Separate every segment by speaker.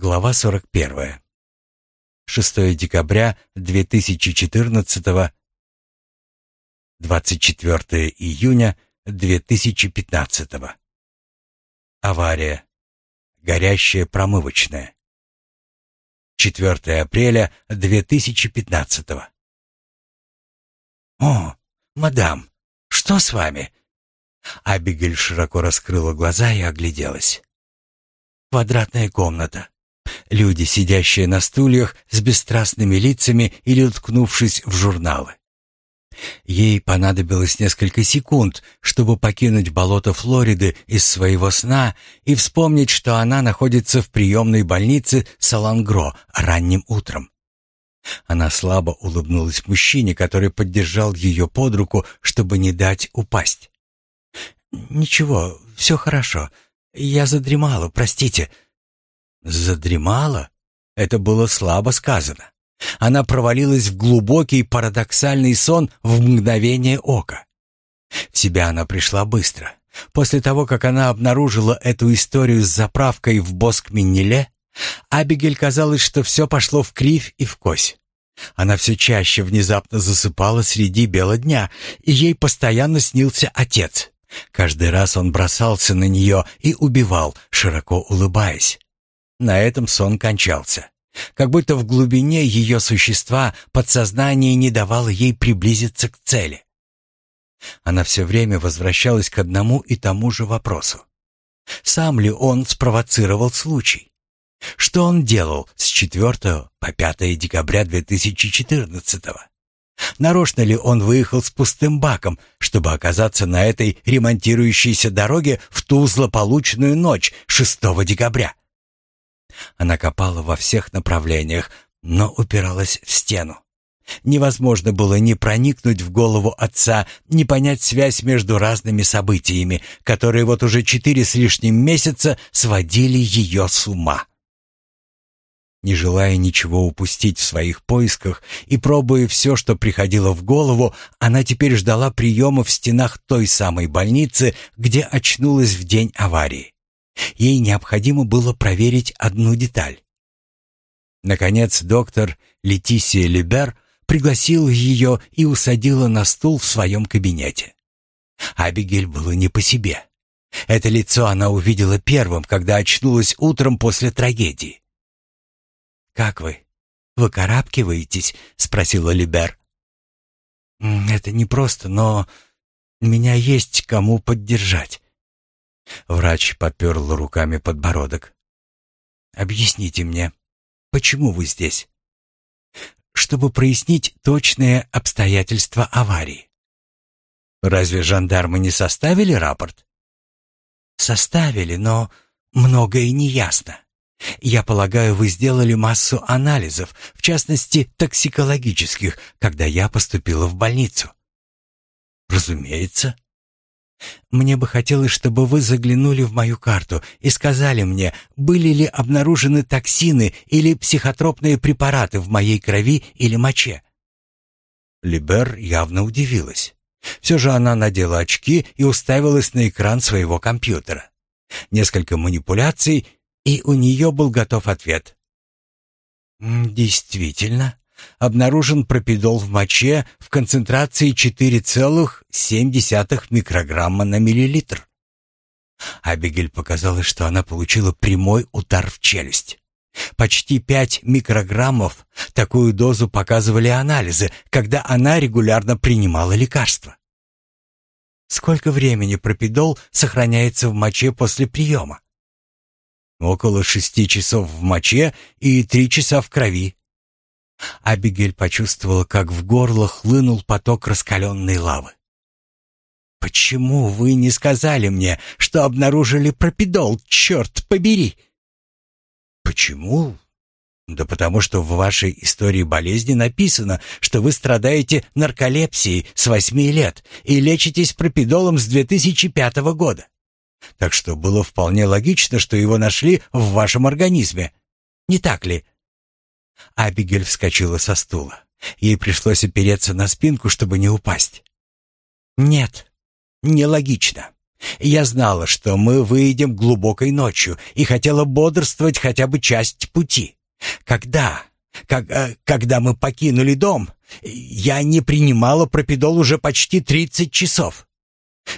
Speaker 1: Глава 41. 6 декабря 2014 24 июня 2015 Авария. Горящая промывочная. 4 апреля 2015 «О, мадам, что с вами?» Абигель широко раскрыла глаза и огляделась. «Квадратная комната. Люди, сидящие на стульях с бесстрастными лицами или уткнувшись в журналы. Ей понадобилось несколько секунд, чтобы покинуть болото Флориды из своего сна и вспомнить, что она находится в приемной больнице Салангро ранним утром. Она слабо улыбнулась мужчине, который поддержал ее под руку, чтобы не дать упасть. «Ничего, все хорошо. Я задремала, простите». «Задремала?» Это было слабо сказано. Она провалилась в глубокий парадоксальный сон в мгновение ока. В себя она пришла быстро. После того, как она обнаружила эту историю с заправкой в Боск-Миннеле, Абигель казалось, что все пошло в кривь и в кось. Она все чаще внезапно засыпала среди бела дня, и ей постоянно снился отец. Каждый раз он бросался на нее и убивал, широко улыбаясь. На этом сон кончался. Как будто в глубине ее существа подсознание не давало ей приблизиться к цели. Она все время возвращалась к одному и тому же вопросу. Сам ли он спровоцировал случай? Что он делал с 4 по 5 декабря 2014 -го? Нарочно ли он выехал с пустым баком, чтобы оказаться на этой ремонтирующейся дороге в ту злополучную ночь 6 декабря? Она копала во всех направлениях, но упиралась в стену. Невозможно было ни проникнуть в голову отца, ни понять связь между разными событиями, которые вот уже четыре с лишним месяца сводили ее с ума. Не желая ничего упустить в своих поисках и пробуя все, что приходило в голову, она теперь ждала приема в стенах той самой больницы, где очнулась в день аварии. Ей необходимо было проверить одну деталь. Наконец доктор Летисия Лебер пригласила ее и усадила на стул в своем кабинете. Абигель было не по себе. Это лицо она увидела первым, когда очнулась утром после трагедии. «Как вы? Выкарабкиваетесь?» — спросила Либер. «Это непросто, но меня есть кому поддержать. Врач подперл руками подбородок. «Объясните мне, почему вы здесь?» «Чтобы прояснить точные обстоятельства аварии». «Разве жандармы не составили рапорт?» «Составили, но многое неясно. Я полагаю, вы сделали массу анализов, в частности, токсикологических, когда я поступила в больницу». «Разумеется», мне бы хотелось, чтобы вы заглянули в мою карту и сказали мне, были ли обнаружены токсины или психотропные препараты в моей крови или моче». Либер явно удивилась. Все же она надела очки и уставилась на экран своего компьютера. Несколько манипуляций, и у нее был готов ответ. «Действительно, обнаружен пропидол в моче в концентрации 4,7 микрограмма на миллилитр. Абигель показалось, что она получила прямой удар в челюсть. Почти 5 микрограммов такую дозу показывали анализы, когда она регулярно принимала лекарства. Сколько времени пропидол сохраняется в моче после приема? Около шести часов в моче и три часа в крови. Абигель почувствовала, как в горло хлынул поток раскаленной лавы. «Почему вы не сказали мне, что обнаружили пропидол, черт побери?» «Почему?» «Да потому что в вашей истории болезни написано, что вы страдаете нарколепсией с восьми лет и лечитесь пропидолом с 2005 года. Так что было вполне логично, что его нашли в вашем организме. Не так ли?» Абигель вскочила со стула. Ей пришлось опереться на спинку, чтобы не упасть. «Нет, нелогично. Я знала, что мы выйдем глубокой ночью и хотела бодрствовать хотя бы часть пути. Когда, как, э, когда мы покинули дом, я не принимала пропидол уже почти 30 часов.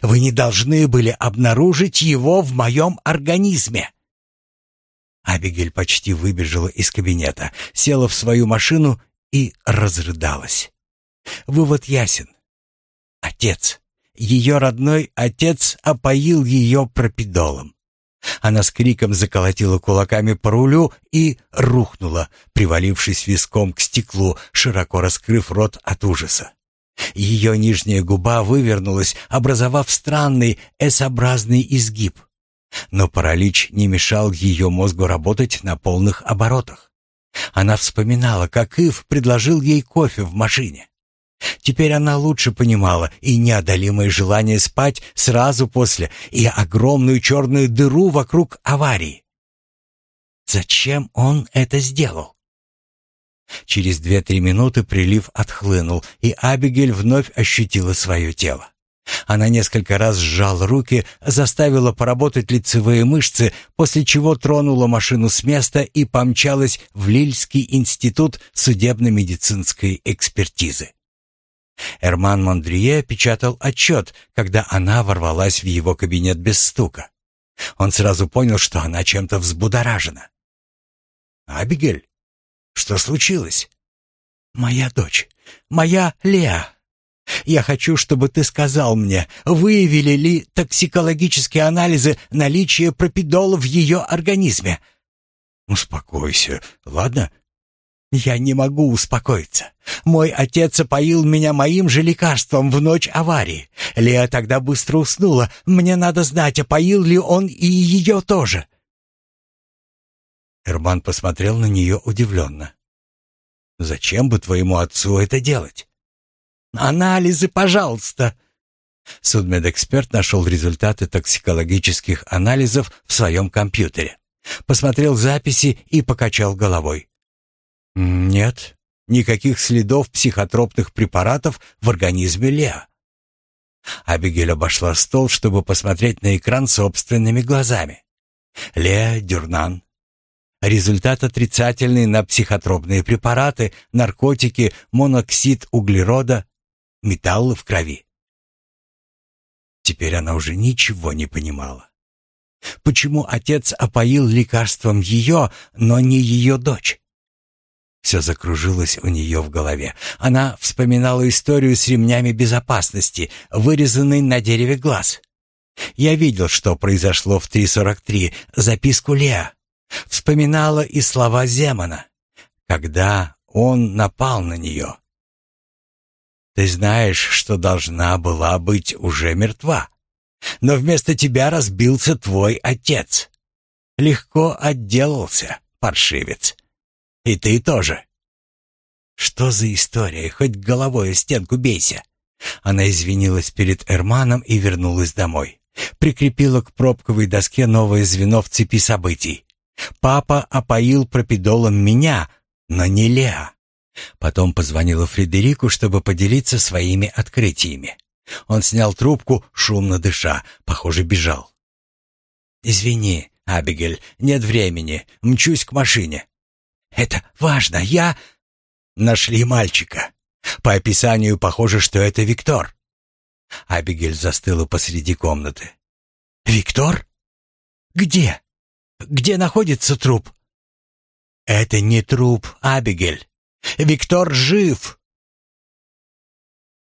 Speaker 1: Вы не должны были обнаружить его в моем организме. Абигель почти выбежала из кабинета, села в свою машину и разрыдалась. Вывод ясен. Отец, ее родной отец опоил ее пропидолом. Она с криком заколотила кулаками по рулю и рухнула, привалившись виском к стеклу, широко раскрыв рот от ужаса. Ее нижняя губа вывернулась, образовав странный S-образный изгиб. Но паралич не мешал ее мозгу работать на полных оборотах. Она вспоминала, как Ив предложил ей кофе в машине. Теперь она лучше понимала и неодолимое желание спать сразу после, и огромную черную дыру вокруг аварии. Зачем он это сделал? Через две-три минуты прилив отхлынул, и Абигель вновь ощутила свое тело. Она несколько раз сжала руки, заставила поработать лицевые мышцы, после чего тронула машину с места и помчалась в Лильский институт судебно-медицинской экспертизы. Эрман Мондрие печатал отчет, когда она ворвалась в его кабинет без стука. Он сразу понял, что она чем-то взбудоражена. «Абигель, что случилось?» «Моя дочь, моя Леа. Я хочу, чтобы ты сказал мне, выявили ли токсикологические анализы наличие пропидола в ее организме?» «Успокойся, ладно? Я не могу успокоиться. Мой отец опоил меня моим же лекарством в ночь аварии. Леа тогда быстро уснула. Мне надо знать, опоил ли он и ее тоже. Эрман посмотрел на нее удивленно. «Зачем бы твоему отцу это делать?» «Анализы, пожалуйста!» Судмедэксперт нашел результаты токсикологических анализов в своем компьютере. Посмотрел записи и покачал головой. Нет, никаких следов психотропных препаратов в организме Леа. Абигель обошла стол, чтобы посмотреть на экран собственными глазами. Леа Дюрнан. Результат отрицательный на психотропные препараты, наркотики, моноксид углерода, металлы в крови. Теперь она уже ничего не понимала. Почему отец опоил лекарством ее, но не ее дочь? Все закружилось у нее в голове. Она вспоминала историю с ремнями безопасности, вырезанный на дереве глаз. Я видел, что произошло в 3.43, записку Леа. Вспоминала и слова Земана, когда он напал на нее. Ты знаешь, что должна была быть уже мертва. Но вместо тебя разбился твой отец. Легко отделался, паршивец. И ты тоже. Что за история? Хоть головой о стенку бейся. Она извинилась перед Эрманом и вернулась домой. Прикрепила к пробковой доске новое звено в цепи событий. Папа опоил пропидолом меня, но не Леа. Потом позвонила Фредерику, чтобы поделиться своими открытиями. Он снял трубку, шумно дыша, похоже, бежал. «Извини, Абигель, нет времени, мчусь к машине». Это важно. Я... Нашли мальчика. По описанию похоже, что это Виктор. Абигель застыла посреди комнаты. Виктор? Где? Где находится труп? Это не труп, Абигель. Виктор жив.